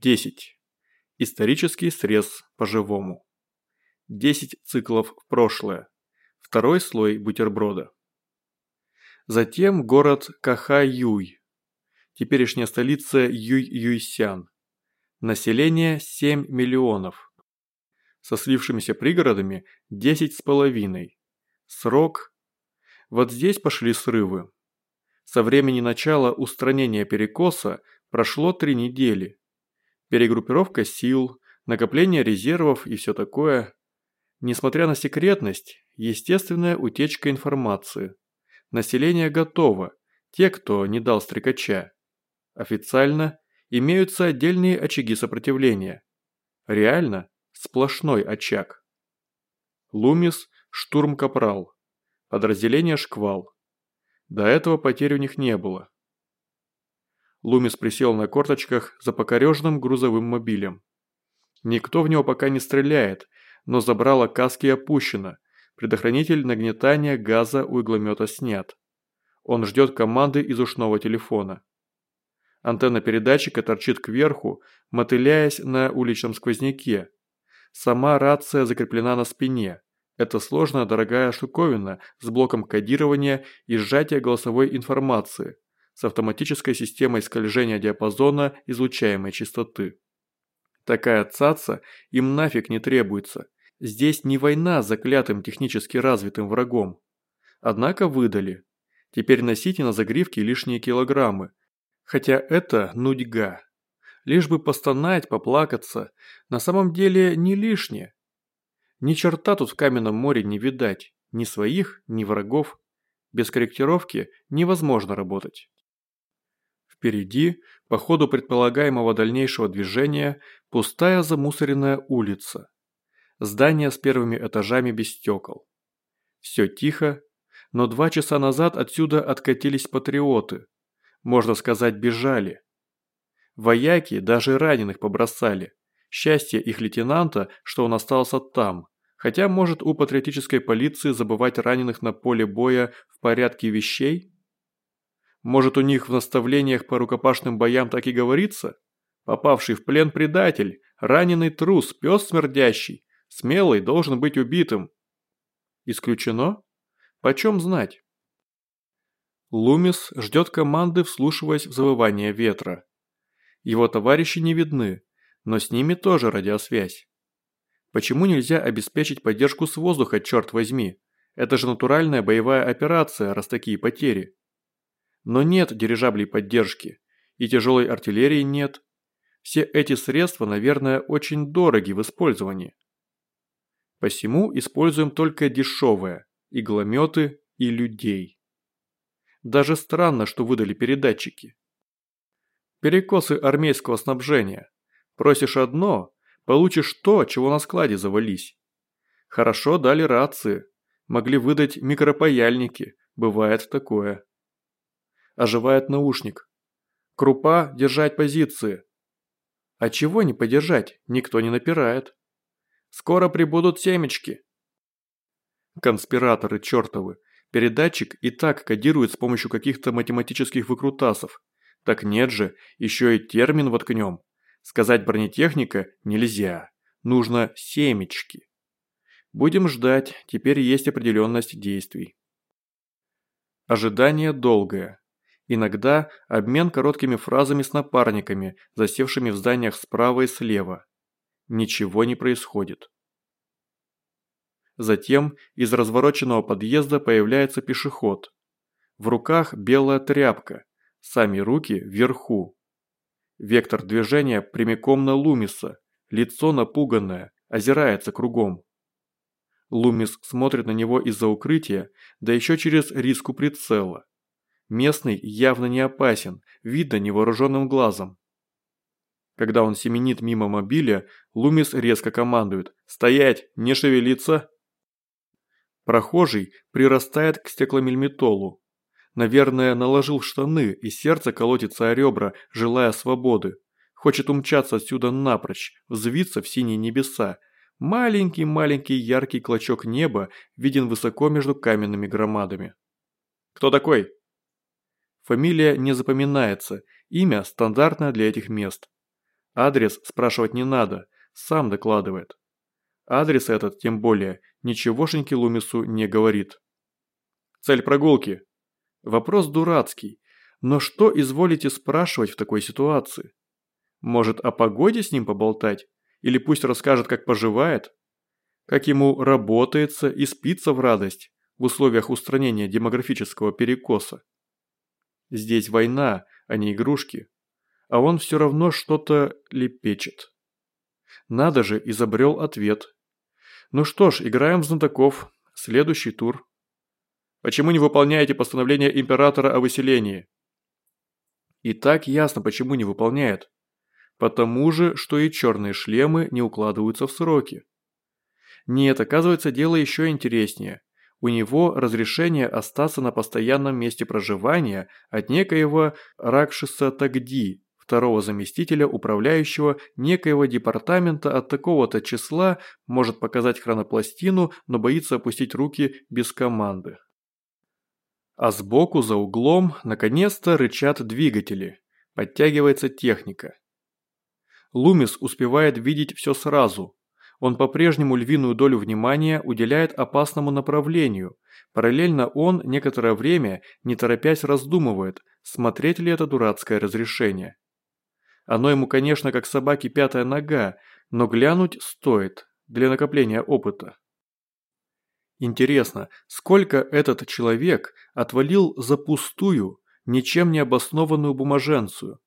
10. Исторический срез по-живому. 10 циклов в прошлое. Второй слой бутерброда. Затем город Каха-Юй. Теперешняя столица Юй-Юйсян. Население 7 миллионов. Со слившимися пригородами 10 с половиной. Срок. Вот здесь пошли срывы. Со времени начала устранения перекоса прошло три недели. Перегруппировка сил, накопление резервов и все такое. Несмотря на секретность, естественная утечка информации. Население готово, те, кто не дал стрекача. Официально имеются отдельные очаги сопротивления. Реально сплошной очаг. Лумис – штурм-капрал. Подразделение «Шквал». До этого потерь у них не было. Лумис присел на корточках за покореженным грузовым мобилем. Никто в него пока не стреляет, но забрало каски опущено, предохранитель нагнетания газа у игломета снят. Он ждет команды из ушного телефона. Антенна передатчика торчит кверху, мотыляясь на уличном сквозняке. Сама рация закреплена на спине. Это сложная дорогая штуковина с блоком кодирования и сжатия голосовой информации, с автоматической системой скольжения диапазона излучаемой частоты. Такая цаца им нафиг не требуется. Здесь не война с заклятым технически развитым врагом. Однако выдали. Теперь носите на загривке лишние килограммы. Хотя это нудьга. Лишь бы постонать, поплакаться. На самом деле не лишнее. Ни черта тут в каменном море не видать. Ни своих, ни врагов. Без корректировки невозможно работать. Впереди, по ходу предполагаемого дальнейшего движения, пустая замусоренная улица. Здание с первыми этажами без стекол. Все тихо, но два часа назад отсюда откатились патриоты. Можно сказать, бежали. Вояки даже раненых побросали. Счастье их лейтенанта, что он остался там. Хотя, может, у патриотической полиции забывать раненых на поле боя в порядке вещей? Может, у них в наставлениях по рукопашным боям так и говорится? Попавший в плен предатель, раненый трус, пес смердящий, смелый должен быть убитым. Исключено? Почем знать? Лумис ждет команды, вслушиваясь в завывание ветра. Его товарищи не видны, но с ними тоже радиосвязь. Почему нельзя обеспечить поддержку с воздуха, черт возьми? Это же натуральная боевая операция, раз такие потери. Но нет дирижаблей поддержки, и тяжелой артиллерии нет. Все эти средства, наверное, очень дороги в использовании. Посему используем только дешевое, иглометы и людей. Даже странно, что выдали передатчики. Перекосы армейского снабжения. Просишь одно, получишь то, чего на складе завались. Хорошо дали рации, могли выдать микропаяльники, бывает такое. Оживает наушник. Крупа держать позиции. А чего не подержать, никто не напирает. Скоро прибудут семечки. Конспираторы чертовы. Передатчик и так кодирует с помощью каких-то математических выкрутасов. Так нет же, еще и термин воткнем. Сказать бронетехника нельзя. Нужно семечки. Будем ждать, теперь есть определенность действий. Ожидание долгое. Иногда обмен короткими фразами с напарниками, засевшими в зданиях справа и слева. Ничего не происходит. Затем из развороченного подъезда появляется пешеход. В руках белая тряпка, сами руки вверху. Вектор движения прямиком на Лумиса, лицо напуганное, озирается кругом. Лумис смотрит на него из-за укрытия, да еще через риску прицела. Местный явно не опасен, видно невооруженным глазом. Когда он семенит мимо мобиля, Лумис резко командует «Стоять! Не шевелиться!» Прохожий прирастает к стекломельметолу. Наверное, наложил штаны, и сердце колотится о ребра, желая свободы. Хочет умчаться отсюда напрочь, взвиться в синие небеса. Маленький-маленький яркий клочок неба виден высоко между каменными громадами. «Кто такой?» Фамилия не запоминается, имя стандартное для этих мест. Адрес спрашивать не надо, сам докладывает. Адрес этот, тем более, ничегошеньки Лумису не говорит. Цель прогулки. Вопрос дурацкий, но что изволите спрашивать в такой ситуации? Может, о погоде с ним поболтать? Или пусть расскажет, как поживает? Как ему работается и спится в радость в условиях устранения демографического перекоса? Здесь война, а не игрушки. А он все равно что-то лепечет. Надо же, изобрел ответ. Ну что ж, играем в знатоков. Следующий тур. Почему не выполняете постановление императора о выселении? И так ясно, почему не выполняет. Потому же, что и черные шлемы не укладываются в сроки. Нет, оказывается, дело еще интереснее. У него разрешение остаться на постоянном месте проживания от некоего Ракшиса Тагди, второго заместителя управляющего некоего департамента от такого-то числа, может показать хронопластину, но боится опустить руки без команды. А сбоку, за углом, наконец-то рычат двигатели. Подтягивается техника. Лумис успевает видеть все сразу. Он по-прежнему львиную долю внимания уделяет опасному направлению. Параллельно он некоторое время, не торопясь, раздумывает, смотреть ли это дурацкое разрешение. Оно ему, конечно, как собаке пятая нога, но глянуть стоит для накопления опыта. Интересно, сколько этот человек отвалил за пустую, ничем не обоснованную бумаженцию?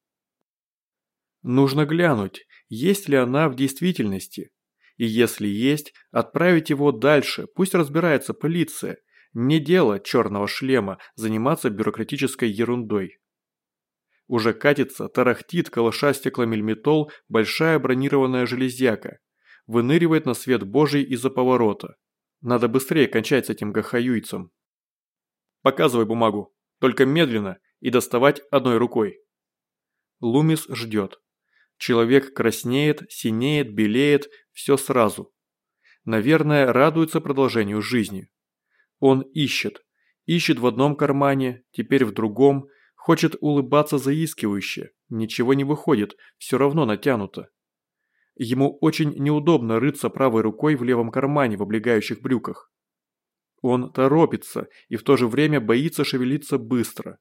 Нужно глянуть, есть ли она в действительности. И если есть, отправить его дальше, пусть разбирается полиция. Не дело черного шлема заниматься бюрократической ерундой. Уже катится, тарахтит, колыша стекломельметол, большая бронированная железяка. Выныривает на свет божий из-за поворота. Надо быстрее кончать с этим гахаюйцем. Показывай бумагу, только медленно и доставать одной рукой. Лумис ждет. Человек краснеет, синеет, белеет, все сразу. Наверное, радуется продолжению жизни. Он ищет. Ищет в одном кармане, теперь в другом, хочет улыбаться заискивающе. Ничего не выходит, все равно натянуто. Ему очень неудобно рыться правой рукой в левом кармане в облегающих брюках. Он торопится и в то же время боится шевелиться быстро.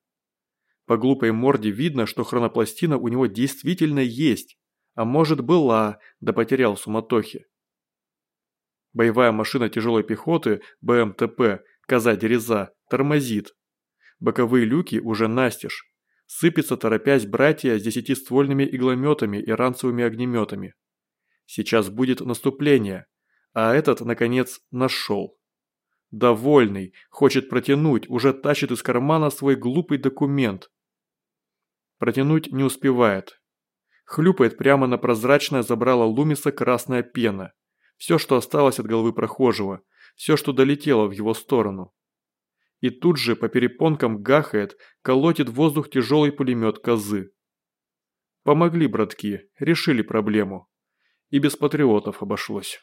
По глупой морде видно, что хронопластина у него действительно есть, а может была, да потерял в суматохе. Боевая машина тяжелой пехоты БМТП «Коза-дереза» тормозит. Боковые люки уже настежь. Сыпется, торопясь, братья с десятиствольными иглометами и ранцевыми огнеметами. Сейчас будет наступление, а этот, наконец, нашел. Довольный, хочет протянуть, уже тащит из кармана свой глупый документ. Протянуть не успевает. Хлюпает прямо на прозрачное забрало Лумиса красная пена. Все, что осталось от головы прохожего. Все, что долетело в его сторону. И тут же по перепонкам гахает, колотит воздух тяжелый пулемет козы. Помогли, братки, решили проблему. И без патриотов обошлось.